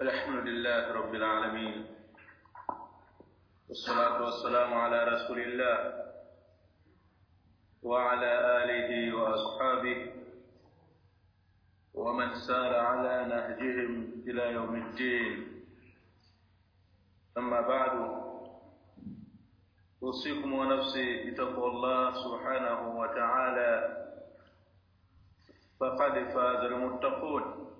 الحمد لله رب العالمين. والصلاة والسلام على رسول الله وعلى آله وأصحابه ومن سار على نهجهم إلى يوم الدين. أما بعد أوصيكم ونفسي بتقوى الله سبحانه وتعالى. فقد فاز المتقون.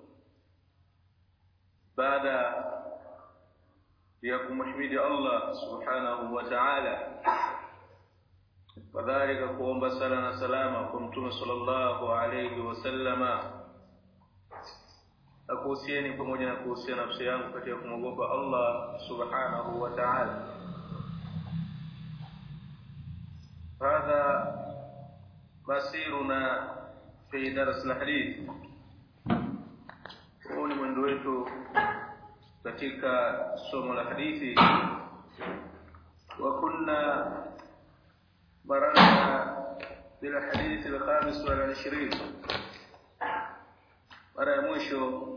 Ya kumhimidi Allah subhanahu wa ta'ala kadhalika kuomba sala na salama kwa mtume sallallahu alayhi wasallama akuhusieni pamoja na kuhusia nafsi yangu katika kumwogopa Allah subhanahu wa ta'ala هذا مسيرنا في درس الحديث katika somo la hadithi wa kunna marana bila hadithi al-khamis wal 20 mara ya mwisho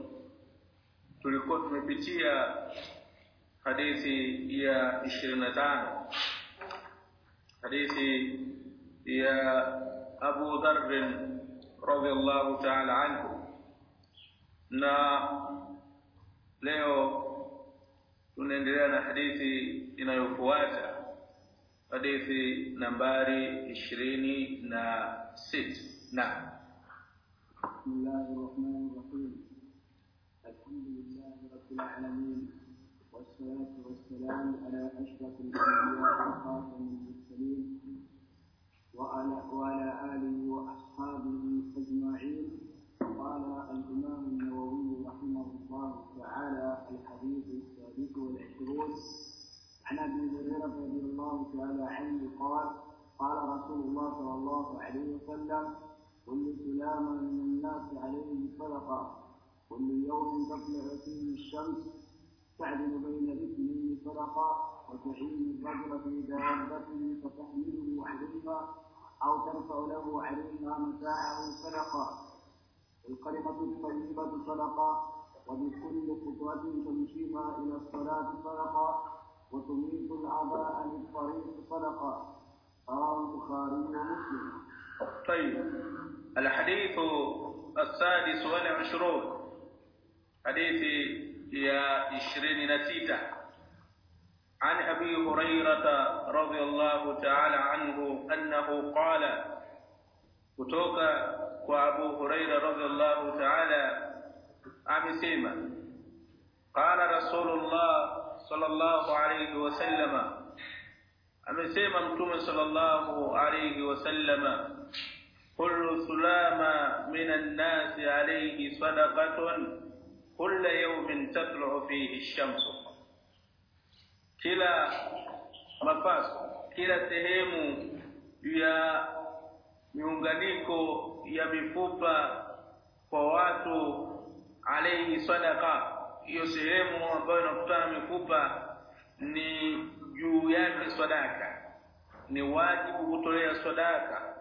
tulikuwa tumepitia hadithi ya 25 hadithi ya Abu Dharr radhiyallahu ta'ala anhu na leo tunaendelea na hadithi inayofuata hadithi nambari ishirini na sita na بسم الله الرحمن الرحيم الحمد لله رب العالمين والصلاة والسلام على أشرف الأنبياء وخاتم المرسلين وعلى وعلى آله وأصحابه أجمعين قال الإمام الله تعالى عنه قال قال رسول الله صلى الله عليه وسلم كل سلام من الناس عليه صدقة. كل يوم تطلع فيه الشمس تعدل بين الاثنين صدقة وتعين الرجل في دابته فتحمله عليها أو ترفع له عليها متاعه صدقة. الكلمة الطيبة صدقة وبكل خطوة تمشيها إلى الصلاة صدقة. وتميت الأعضاء عن الطريق صدقة. رواه البخاري ومسلم. طيب. الحديث السادس والعشرون. حديث يا عشرين نسيته عن أبي هريرة رضي الله تعالى عنه أنه قال kutoka kwa Abu Huraira radhiallahu ta'ala amesema qala Rasulullah sallallahu alayhi wasallama amesema mtume sallallahu alayhi wasallama kullu sulama minan nas alayhi sadaqatun kulla yawmin tatlu'u fihi ash-shamsu kila mapaso kila sehemu ya miunganiko ya mifupa kwa watu alayhi sadaqa hiyo sehemu ambayo inakutana mifupa ni juu yake sadaka. Ni wajibu kutolea sadaka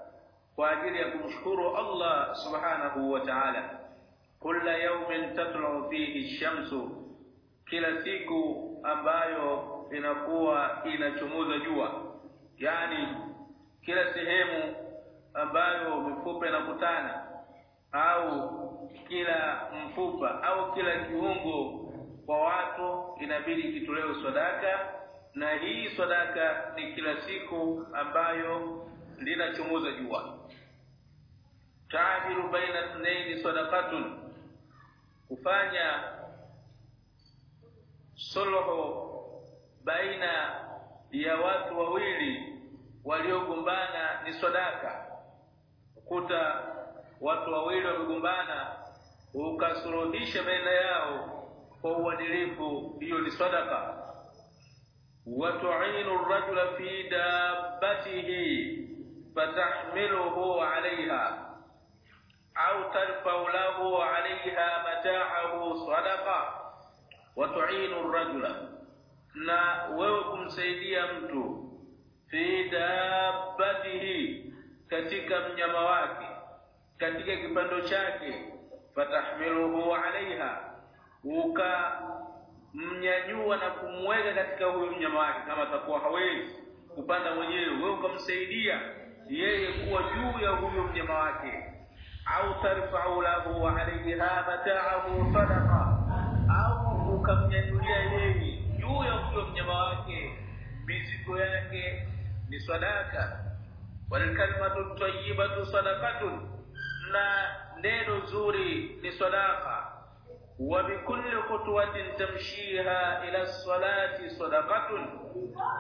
kwa ajili ya kumshukuru Allah subhanahu wa ta'ala. Kila yawmin tatlu fihi shamsu kila siku ambayo inakuwa inachomoza jua. Yani kila sehemu ambayo mifupa inakutana au kila mfupa au kila kiungo kwa watu inabidi kitolewe sadaka. Na hii sadaka ni kila siku ambayo linachomoza jua. Tajiru baina thnaini sadaqatun. Kufanya suluhu baina ya watu wawili waliogombana ni sadaka. Kuta watu wawili wamegombana ukasuluhisha baina yao kwa uadilifu hiyo ni sadaka. Watu'inu ar-rajula fi dabbatihi fatahmiluhu 'alayha au tarfa'u lahu 'alayha mata'ahu sadaqa. Ar-rajula na wewe kumsaidia mtu fi dabbatihi katika mnyama wake katika kipando chake fatahmiluhu alaiha ukamnyanyua na kumweka katika huyo mnyama wake. Kama atakuwa hawezi kupanda mwenyewe wewe ukamsaidia yeye kuwa juu ya huyo mnyama wake. Au tarfa'u lahu alayha mata'ahu sadaqa au ukamnyanyulia yeye juu ya huyo mnyama wake. Mizigo yake ni sadaka. Wal kalimatu tayyibatu sadaqatun na neno zuri ni sadaqa. Wa bikulli khutwatin tamshiha ila salati sadaqatun.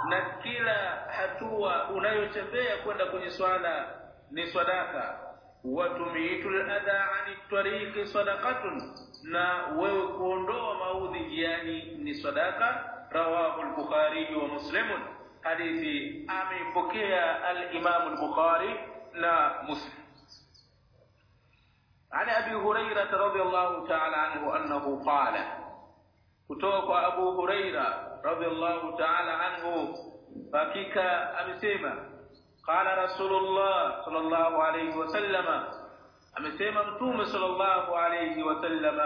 Na kila hatua unayotembea kwenda kwenye swala ni sadaqa. Wa tumitu adha ani tariqi sadaqatun. Na wewe kuondoa maudhi jiani ni sadaqa. Rawahu al-bukhari wa muslimun. Hadithi ameipokea al-imam al-bukhari na muslim عن أبي هريرة رضي الله تعالى عنه أنه قال كتوك أبو هريرة رضي الله تعالى عنه فكيك امسيما قال رسول الله صلى الله عليه وسلم امسيما أنتم صلى الله عليه وسلم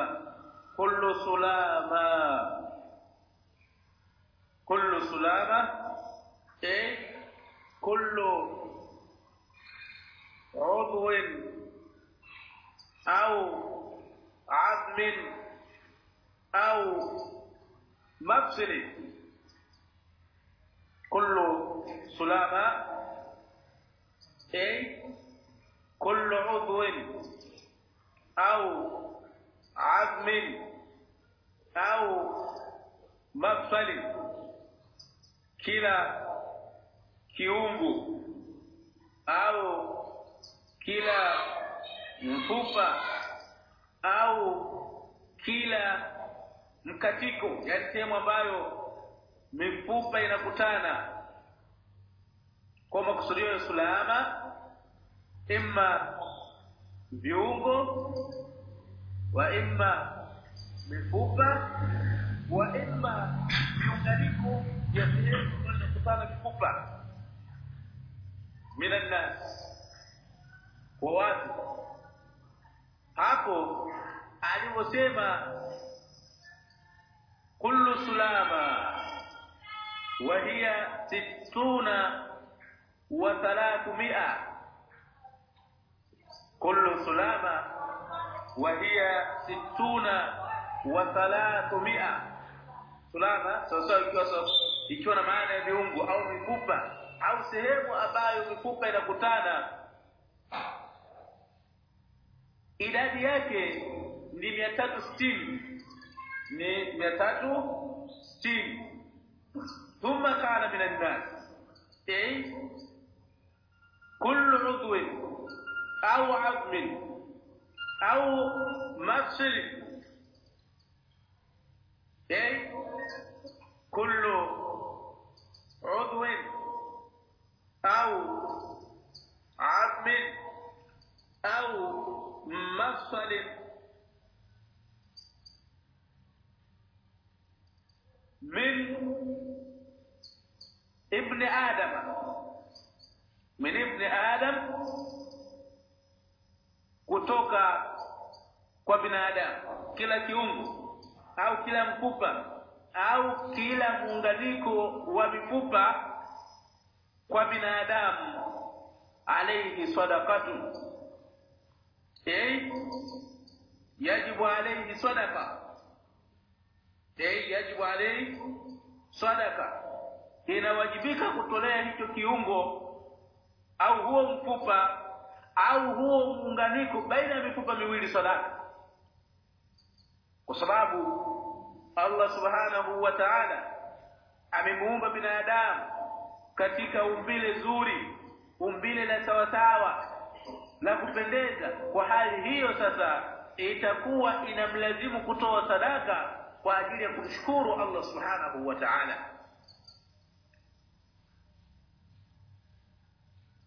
كل سلامة. كل سلاما إيه؟ كل عضو au azmin au مفصل كل سلامة أي كل عضو أو عظم أو مفصل كلا kiungu au kila mfupa au kila mkatiko yani sehemu ambayo mifupa inakutana kwa makusudio ya sulama imma viungo wa imma mifupa wa imma viunganiko vya sehemu zinazokutana mifupa. Minan nas kwa watu hapo aliposema kullu sulama wa hiya sittuna wa thalathmia kullu sulama wa hiya sittuna wa thalathmia sulama sasa ikiwa ikiwa na maana ya viungo au mifupa au sehemu ambayo mifupa inakutana idadi yake ni 360 ni mia tatu sitini thumma kana min annas ay kullu udwin au azmin au mafsil ay kullu udwin au azmin au mafsali. Min ibn adam min ibni adam kutoka kwa binadamu kila kiungo au kila mkupa au kila muunganiko wa mifupa kwa binadamu alayhi sadaqatu eh yajibu alayhi sadaqa. Ei, yajibu alayhi sadaqa. Inawajibika kutolea hicho kiungo au huo mfupa au huo muunganiko baina ya mifupa miwili sadaka kwa sababu Allah subhanahu wa ta'ala amemuumba binadamu katika umbile zuri umbile la sawasawa la kupendeza kwa hali hiyo sasa itakuwa inamlazimu kutoa sadaka kwa ajili ya kumshukuru Allah subhanahu wa ta'ala.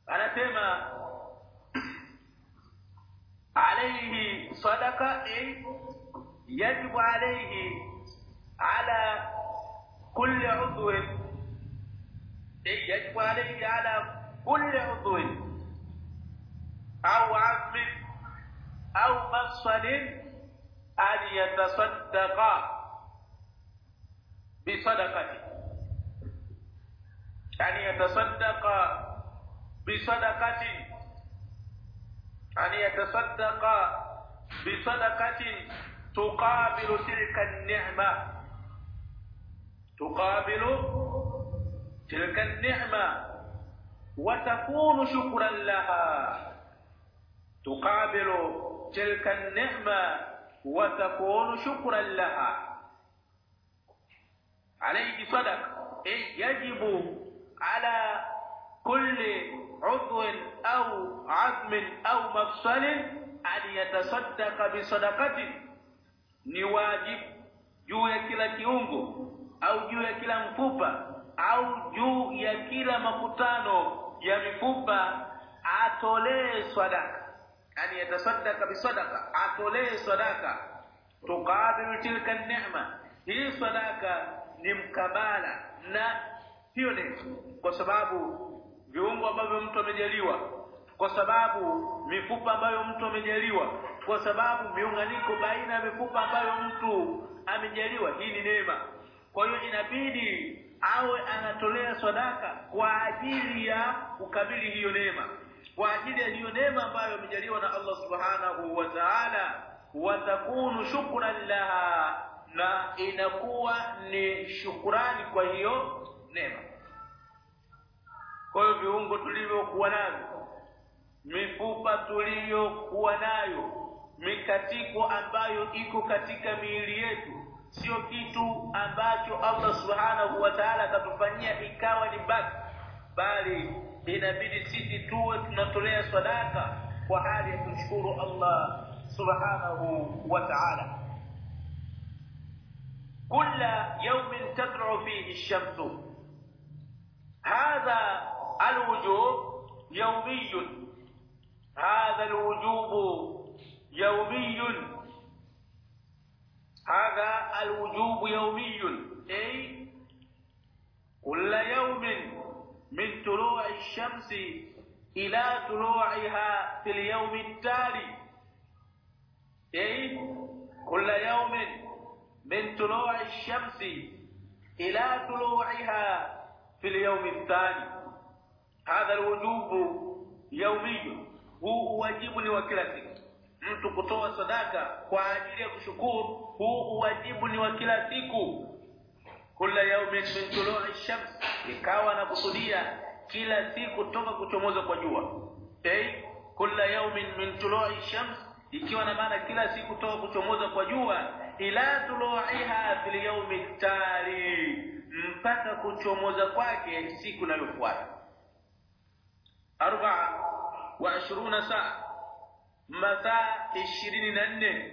Anasema alayhi sadaqa ay yajibu alayhi ala kulli udw ay yajibu alayhi ala kulli udw au azm au mafsal an yatasaddaqa bisadaqati an yatasaddaqa bisadaqati an yatasaddaqa bisadaqatin tuqabilu tilka an-ni'ma tuqabilu tilka an-ni'ma wa takunu shukran laha تقابل تلك النعمة وتكون شكرا لها عليه صدق أي يجب على كل عضو أو عظم أو مفصل أن يتصدق بصدقة ni wajibu juu ya kila kiungo au juu ya kila mfupa au juu ya kila makutano ya mifupa atolee sadaka yani yatasaddaka bisadaqa atolee sadaka tuqabilu tilka neema hii sadaka ni mkabala na hiyo neema kwa sababu viungo ambavyo mtu amejaliwa. kwa sababu mifupa ambayo mtu amejaliwa. kwa sababu miunganiko baina ya mifupa ambayo mtu amejaliwa. Hii ni neema. kwa hiyo inabidi awe anatolea sadaka kwa ajili ya kukabili hiyo neema kwa ajili ya hiyo neema ambayo imejaliwa na Allah subhanahu wa ta'ala watakunu shukran laha na inakuwa ni shukurani kwa hiyo neema. Kwa hiyo viungo tulivyokuwa navyo mifupa tuliyokuwa nayo mikatiko ambayo iko katika miili yetu sio kitu ambacho Allah subhanahu wa ta'ala atatufanyia ikawa ni baki bali inabidi sisi tuwe tunatolea sadaka kwa hali ya kumshukuru Allah subhanahu wa ta'ala كل يوم تطلع فيه الشمس هذا الوجوب يومي هذا الوجوب يومي هذا الوجوب يومي أي كل يوم min tului shamsi ila tuluiha fi lyaumi ttali. Ay kull yaumin min tului shamsi ila tuluiha fi lyaumi ttali. Hadha al wujub huu uwajibu ni wa kila siku. Mtu kutoa sadaka kwa ajili ya kushukuru huu uwajibu ni wa kila siku kila yaumin min shams ikawa na kusudia kila siku toka kuchomoza kwa jua. Eh kila yaumin min tului shams ikiwa na maana kila siku toka kuchomoza kwa jua ila tuluiha fil yaumi tali mpaka kuchomoza kwake siku inayofuata. Arba wa ishiruna saa. Masaa ishirini na nne.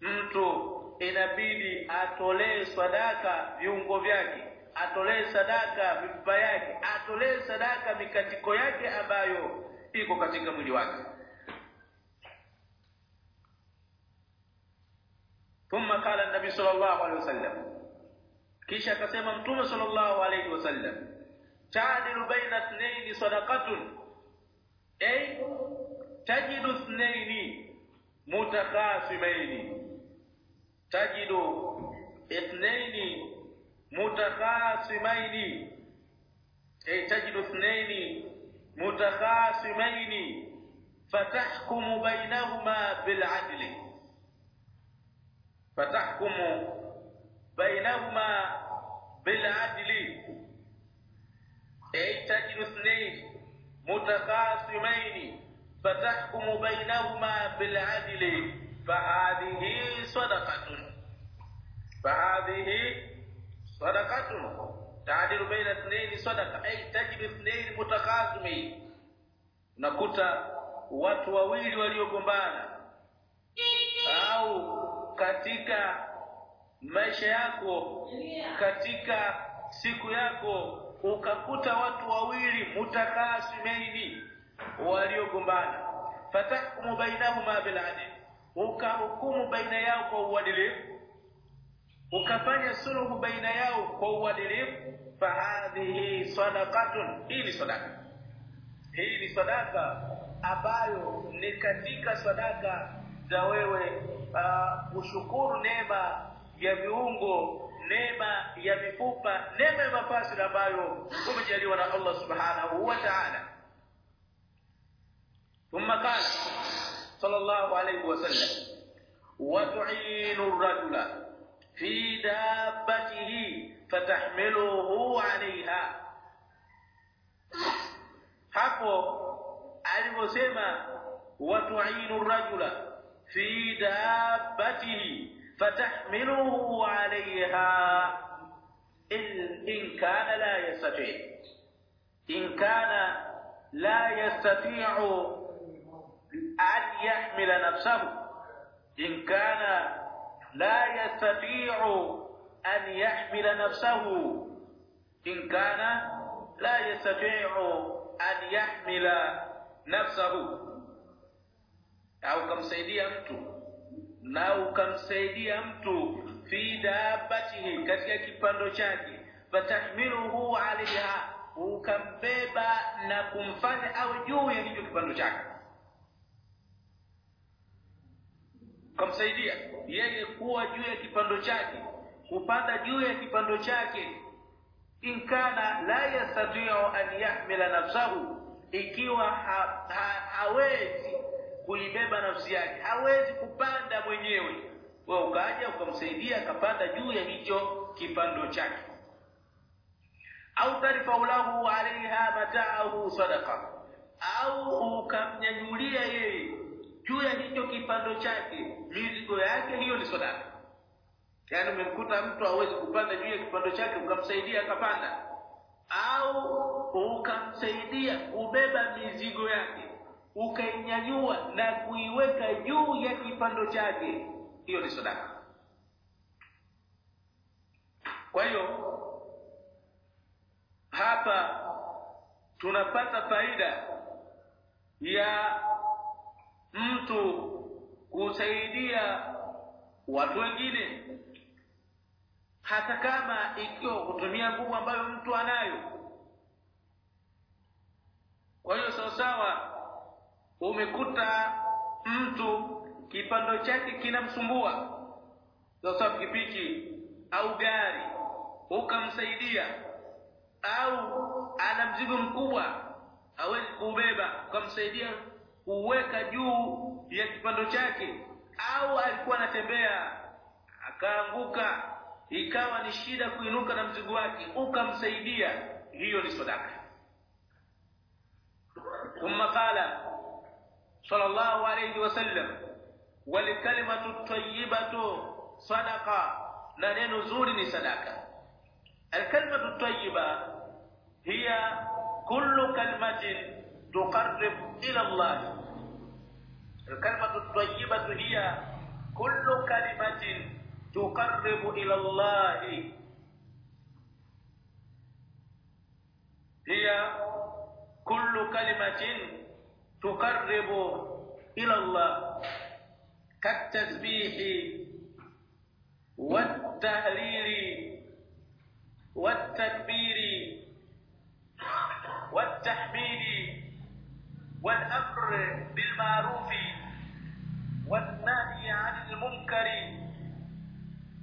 Mtu inabidi atolee sadaka viungo vyake atolee sadaka mifupa yake atolee sadaka mikatiko yake ambayo iko katika mwili wake. Thumma qala nabi sallallahu alaihi wasallam kisha akasema mtume sallallahu alaihi wasallam ta'dilu baina ithnaini sadaqatun. Ay tajidu ithnaini mutakhasimaini تجد اثنين متخاصمين. أي تجد اثنين متخاصمين فتحكم بينهما بالعدل. فتحكم بينهما بالعدل. أي تجد اثنين متخاصمين فتحكم بينهما بالعدل. فهذه صدقة. فهذه صدقة تعدل بين اثنين صدقة أي تجد اثنين متخاصمين nakuta watu wawili waliogombana au katika maisha yako katika siku yako ukakuta watu wawili mutakasimaini waliogombana fatahkumu bainahuma biladil ukahukumu baina yao kwa uadilifu ukafanya suluhu baina yao kwa uadilifu fahadhihi sadaqatun. Hii ni sadaka hii ni sadaka ambayo ni katika sadaka za wewe ah, kushukuru neema ya viungo neema ya mifupa neema ya mafasi ambayo umejaliwa na Allah subhanahu wa ta'ala. Thumma qala sallallahu alayhi wasallam wa tu'inu ar-rajula في دابته فتحمله عليها hapo aliposema watu'inu rajula fi dabbatihi fatahmiluhu 'alayha in kana la yastati in kana la yastati'u an yahmila nafsahu in kana la yastati'u an yahmila nafsahu in kana la yastati'u an yahmila nafsahu au kumsaidia mtu na ukamsaidia mtu fi dabatihi katika kipando chake fatahmiluhu alaiha ukambeba na kumfanya au juu ya hicho kipando chake ukamsaidia yeye kuwa juu ya kipando chake. Kupanda juu ya kipando chake. Inkana la yastati'u an yahmila nafsahu. Ikiwa ha, ha, hawezi kuibeba nafsi yake hawezi kupanda mwenyewe. Wewe ukaja ukamsaidia akapanda juu ya hicho kipando chake. Au tarifaulahu lahu alaiha mata'ahu sadaqa. Au ukamnyanyulia yeye juu ya hicho kipando chake mizigo yake hiyo ni sadaka. Yaani umemkuta mtu hawezi kupanda juu ya kipando chake ukamsaidia akapanda. Au ukamsaidia kubeba mizigo yake ukainyanyua na kuiweka juu ya kipando chake hiyo ni sadaka. Kwa hiyo hapa tunapata faida ya mtu kusaidia watu wengine hata kama ikiwa kutumia nguvu ambayo mtu anayo. Kwa hiyo sawa sawa umekuta mtu kipando chake kinamsumbua. Sawa pikipiki au gari ukamsaidia au ana mzigo mkubwa hawezi kuubeba ukamsaidia kuweka juu ya kipando chake au alikuwa anatembea akaanguka ikawa ni shida kuinuka na mzigo wake ukamsaidia hiyo ni sadaka. Thumma qala sallallahu alayhi wasallam wal kalimatu tayyibatu sadaqa na neno zuri ni sadaka. Al kalimatu tayyiba hiya kullu kalimatin تقرب إلى الله. الكلمة الطيبة هي كل كلمة تقرب إلى الله. هي كل كلمة تقرب إلى الله. كالتسبيح والتهليل والتكبير والتحميد والأمر بالمعروف والنهي عن المنكر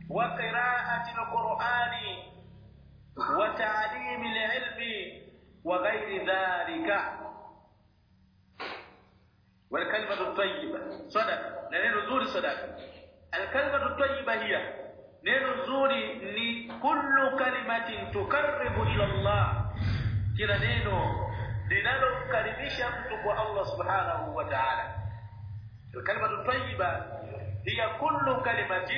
وقراءة القرآن وتعليم العلم وغير ذلك. والكلمة الطيبة. صدق. نين زوري صدق. الكلمة الطيبة هي neno zuri ni kullu kalimatin tukarribu ila Allah linalomkaribisha mtu kwa Allah subhanahu wa الكلمة الطيبة هي كل كلمة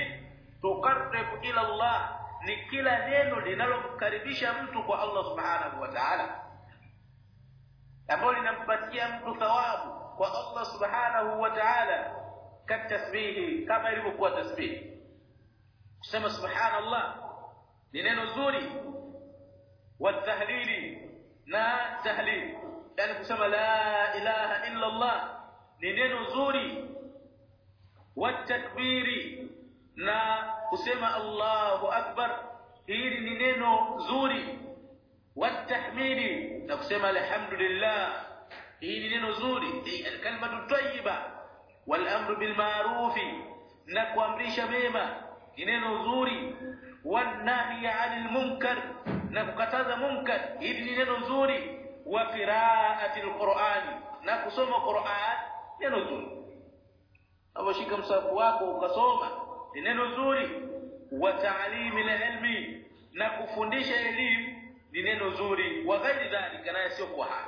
تقرب إلى الله لكلا نين لنلوم كربش أمتك الله سبحانه وتعالى أقول نمبتي أمت ثواب والله سبحانه وتعالى كالتسبيه كما يربك وتسبيه سمى سبحان الله لنين الزوري والتهليل na tahlil yani kusema la ilaha illa Allah ni neno zuri watakbiri na kusema Allahu akbar hili ni neno zuri watahmidi na kusema alhamdulillah hili ni neno zuri alkalimatu tayyiba wal amru bil ma'ruf na kuamrisha mema ni neno zuri wanahi 'anil munkar. Na kukataza munkar. Hili ni neno zuri wa qira'ati alqur'ani na kusoma Qur'an neno zuri Unaposhika msafu wako ukasoma ni neno zuri wa ta'limi ilmi. Na kufundisha elimu ni neno zuri wa ghairi dhalika na sio kwa haya.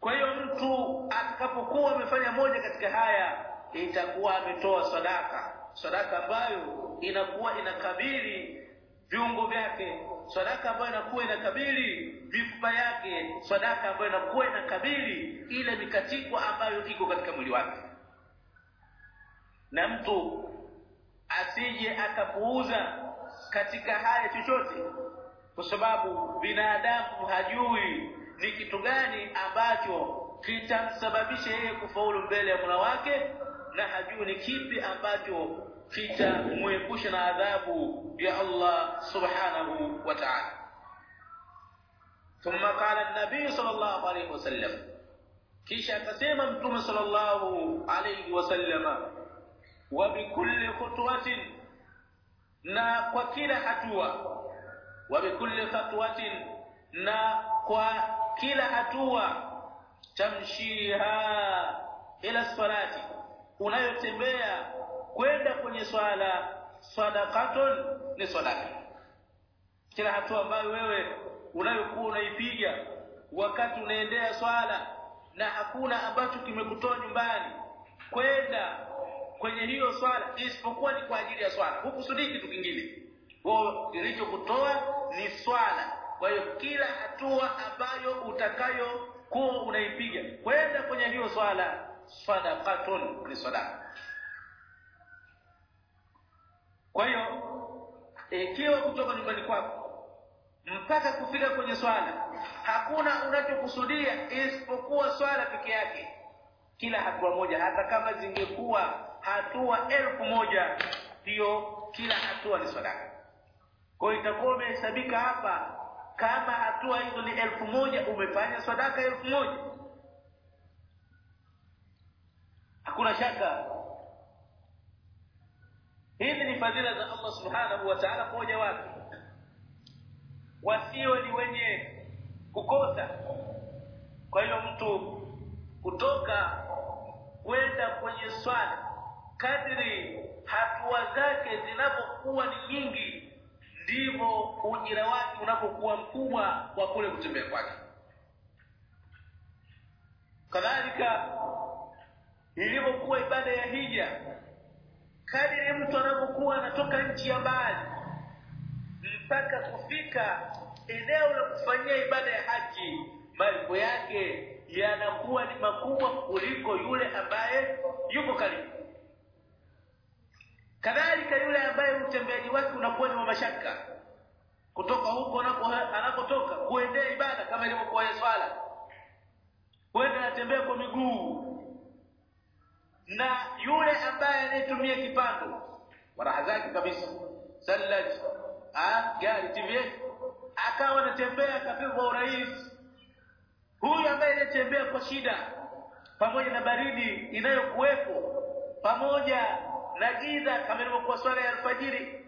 Kwa hiyo mtu atakapokuwa amefanya moja katika haya itakuwa ametoa sadaka sadaka ambayo inakuwa inakabili viungo vyake. Sadaka ambayo inakuwa inakabili vifupa yake. Sadaka ambayo inakuwa inakabili ile mikatiko ambayo iko katika mwili wake. Na mtu asije akapuuza katika haya chochote kwa sababu binadamu hajui ni kitu gani ambacho kitamsababisha yeye kufaulu mbele ya Mola wake na hajui ni kipi ambacho kitamuepusha na adhabu ya Allah subhanahu wa ta'ala ثم قال النبي صلى الله عليه وسلم kisha akasema mtume sallallahu alayhi wasallama wa bikulli khutwatin na kwa kila hatua wa bikulli khatwatin na kwa kila hatua tamshiha ila salati unayotembea kwenda kwenye swala sadaqatun ni sadaka. Kila hatua ambayo wewe unayokuwa unaipiga wakati unaendea swala na hakuna ambacho kimekutoa nyumbani kwenda kwenye hiyo swala isipokuwa ni kwa ajili ya swala. Hukusudii kitu kingine. Wao kilichokutoa ni swala. Kwa hiyo kila hatua ambayo utakayokuwa unaipiga kwenda kwenye hiyo swala sadaqatun ni sadaqa. kwa hiyo ikiwa kutoka nyumbani kwako mpaka kufika kwenye swala hakuna unachokusudia isipokuwa swala peke yake. Kila hatua moja hata kama zingekuwa hatua elfu moja ndiyo kila hatua ni sadaka kwa hiyo itakuwa umehesabika hapa kama hatua hizo ni elfu moja umefanya sadaka elfu moja hakuna shaka. Hizi ni fadhila za Allah subhanahu wa ta'ala kwa waja wake wasio ni wenye kukosa. Kwa hiyo mtu kutoka kwenda kwenye swala kadri hatua zake zinapokuwa ni nyingi ndivyo ujira wake unapokuwa mkubwa kwa kule kutembea kwake. Kadhalika ilivyokuwa ibada ya hija kadiri mtu anapokuwa anatoka nchi ya mbali mpaka kufika eneo la kufanyia ibada ya haji malipo yake yanakuwa ni makubwa kuliko yule ambaye yuko karibu. Kadhalika yule ambaye utembeaji wake unakuwa ni wa mashaka. Kutoka huko anakotoka kuendea ibada kama ilivyokuwa swala. Kwenda anatembea kwa miguu na yule ambaye anayetumia kipando waraha zake kabisa sallaj ah gari TV akawa anatembea kabisa urahisi huyu ambaye anatembea kwa shida pamoja na baridi inayokuwepo pamoja na giza kama ilivyokuwa swala ya alfajiri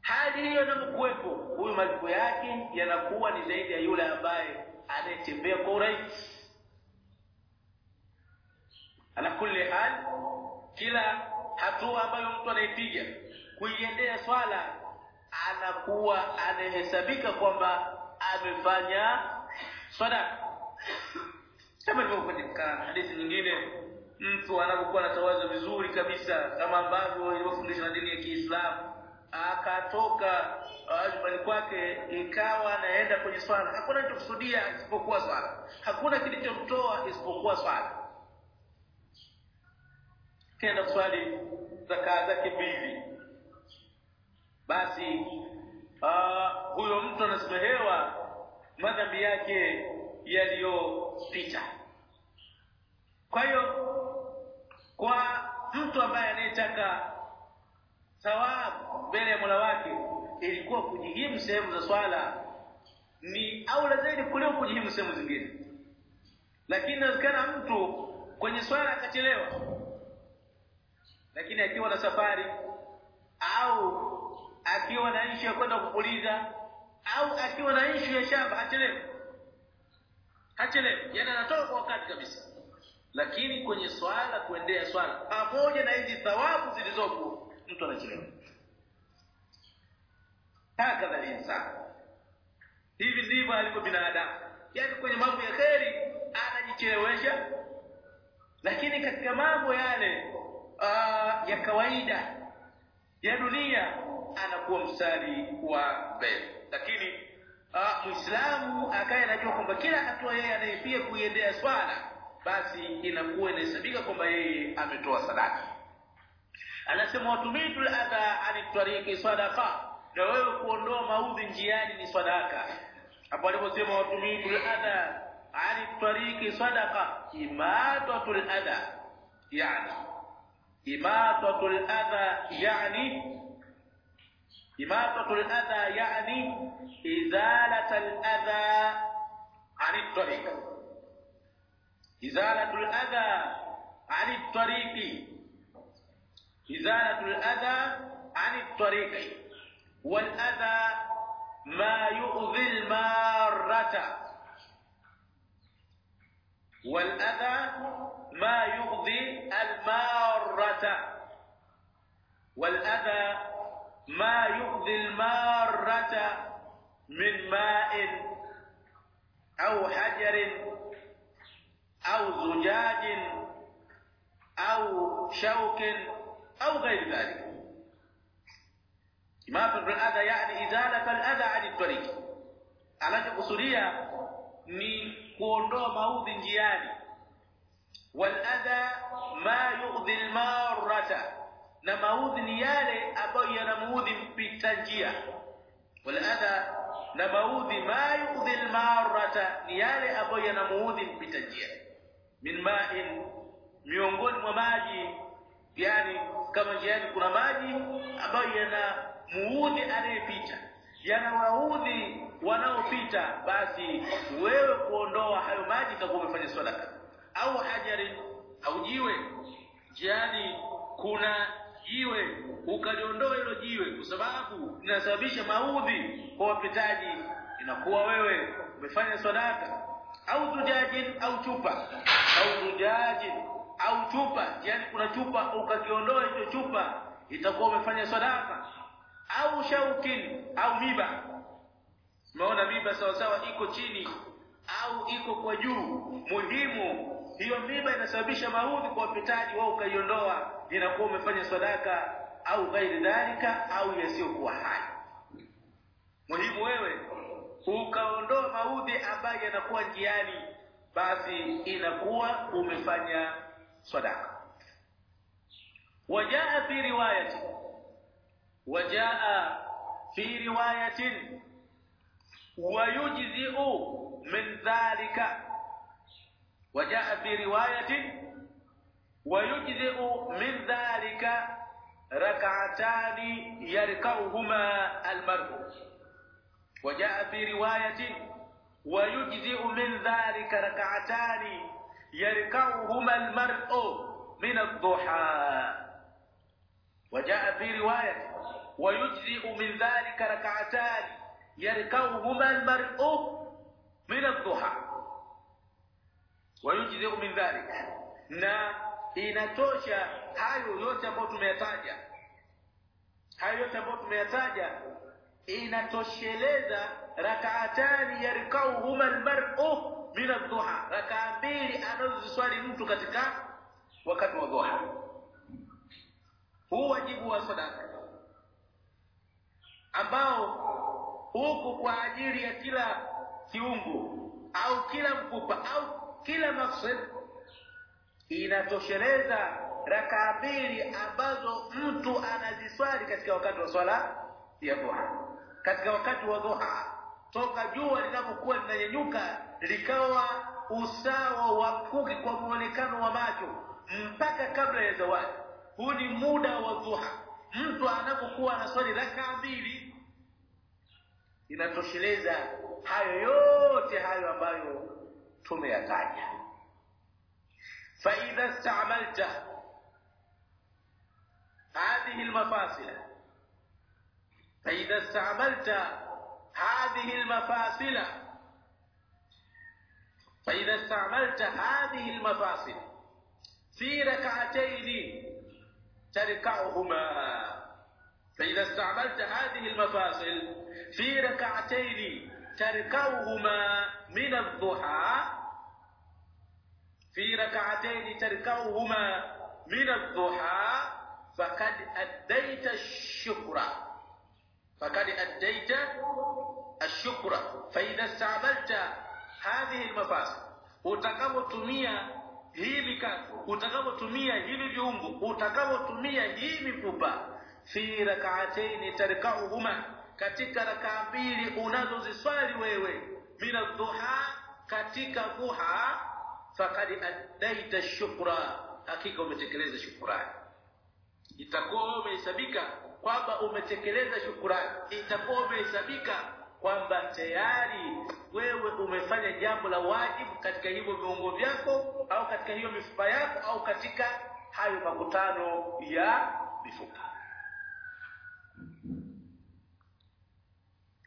hali hiyo inapokuwepo huyu malipo yake yanakuwa ni zaidi ya yule ambaye anayetembea kwa urahisi ala kulli hal kila hatua ambayo mtu anaipiga kuiendea swala anakuwa anahesabika kwamba amefanya sadaka. Kama ilivyokuwa katika hadithi nyingine mtu anapokuwa anatawaza vizuri kabisa kama ambavyo ilivyofundishwa na dini ya Kiislamu akatoka nyumbani kwake ikawa anaenda kwenye swala. Hakuna kilichokusudia isipokuwa swala. Hakuna kilichomtoa isipokuwa swala kenda swali zakaa zake mbili basi uh, huyo mtu anasamehewa madhambi yake yaliyopita kwa hiyo kwa mtu ambaye anayetaka thawabu mbele ya Mola wake ilikuwa kujihimu sehemu za swala ni aula zaidi kuliko kujihimu sehemu zingine. Lakini inawezekana mtu kwenye swala akachelewa lakini akiwa na safari au akiwa na ishu ya kwenda kupuliza au akiwa na ishu ya shamba hachelewi. Hachelewi. Yani anatoka kwa wakati kabisa. Lakini kwenye swala kuendea swala pamoja na hizi thawabu zilizopo mtu anachelewa. Hakadha linsan hivi ndivyo alivyo binadamu. Yani kwenye mambo ya kheri anajichelewesha. Lakini katika mambo yale uh, ya kawaida ya dunia anakuwa mstari wa mbele. Lakini uh, muislamu akaye anajua kwamba kila hatua yeye anayepia kuiendea swala basi inakuwa inahesabika kwamba yeye ametoa sadaka. Anasema watumitu ladha ani tariki na wewe kuondoa maudhi njiani ni sadaka. Hapo aliposema watumitu ladha ani tariki sadaqa imatatul yani إماطة الأذى يعني إماطة الأذى يعني إزالة الأذى عن الطريق. إزالة الأذى عن الطريق. إزالة الأذى عن الطريق. والأذى ما يؤذي المارة. والأذى ما يؤذي المارة. والأذى ما يؤذي المارة من ماء أو حجر أو زجاج أو شوك أو غير ذلك. ما في الأذى يعني إزالة الأذى عن الطريق. على تقصرية ni kuondoa maudhi njiani. Wal adha ma yu'dhi al-marrata na maudhi ni yale ambayo yanamuudhi mpita njia. Waladha, na maudhi ma yu'dhi al-marrata ni yale ambayo yanamuudhi mpita njia. Min ma'in miongoni mwa maji yani kama njiani kuna maji ambayo yanamuudhi anayepita. Yanawaudhi wanaopita basi wewe kuondoa hayo maji itakuwa umefanya sadaka au hajarin au jiwe jiani kuna jiwe ukaliondoa hilo jiwe kwa sababu linasababisha maudhi kwa wapitaji inakuwa wewe umefanya sadaka au zujajin au chupa au zujajin au chupa yani kuna chupa ukakiondoa hicho chupa itakuwa umefanya sadaka au shaukin au miba. Umeona miba sawa sawa iko chini au iko kwa juu muhimu. Hiyo miba inasababisha maudhi kwa wapitaji wao ukaiondoa inakuwa umefanya sadaka au ghairi dhalika au yasiyokuwa hai. Muhimu wewe ukaondoa maudhi ambayo yanakuwa njiani basi inakuwa umefanya sadaka. Wajaa fi riwayati wajaa fi riwayatin wayujzi'u من ذلك وجاء في رواية ويجزئ من ذلك ركعتان يركعهما المرء. وجاء في رواية ويجزئ من ذلك ركعتان يركعهما المرء من الضحى. وجاء في رواية ويجزئ من ذلك ركعتان يركعهما المرء min adhuha wa yujziu min dhalik, na inatosha hayo yote ambayo tumeyataja, hayo yote ambayo tumeyataja inatosheleza rakaatani yarkauhuma almar'u min adhuha, rakaa mbili anazoziswali mtu katika wakati wa dhuha. Huu wajibu wa sadaka ambao huku kwa ajili ya kila kiungo au kila mkupa au kila maksud inatosheleza rakaa mbili ambazo mtu anaziswali katika wakati wa swala ya dhuha. Katika wakati wa dhuha toka jua linapokuwa linanyanyuka likawa usawa wa kuki kwa muonekano wa macho mpaka kabla ya zawadi. Huu ni muda wa dhuha. Mtu anapokuwa anaswali rakaa mbili inatosheleza hayo yote hayo ambayo tumeyataja fa idha ista'malta هذه المفاصل فإذا استعملت هذه المفاصل فإذا استعملت هذه المفاصل في ركعتين تركعهما فإذا استعملت هذه المفاصل في ركعتين تركعهما من الضحى في ركعتين تركعهما من الضحى فقد أديت الشكر. فقد أديت الشكر. فإذا استعملت هذه المفاصل utakapotumia hii mikazo utakapotumia hivi viungo utakapotumia hii mifupa fi rak'atayn tarka'uhuma katika rakaa mbili unazoziswali wewe min adhuha katika dhuha faqad addaita shukra. Hakika umetekeleza shukrani. Itakuwa umehesabika kwamba umetekeleza shukrani. Itakuwa umehesabika kwamba tayari wewe umefanya jambo la wajibu katika hivyo viungo vyako au katika hiyo mifupa yako au katika hayo makutano ya mifupa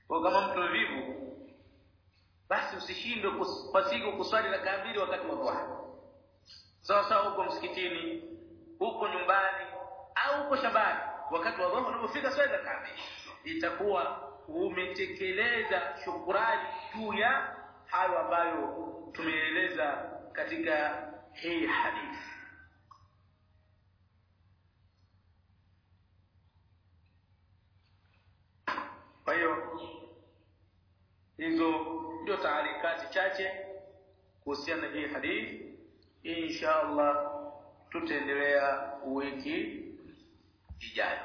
kwa kama mtu vivu basi usishindwe siku kuswali rakaa mbili wakati wa dhuha sawa sawa huko msikitini huko nyumbani au huko shambani wakati wa dhuha unapofika swali rakaa mbili itakuwa umetekeleza shukurani juu ya hayo ambayo tumeeleza katika hii hadithi. Kwa hiyo hizo ndio taarikati chache kuhusiana na hii hadithi. Insha Allah tutaendelea wiki ijayo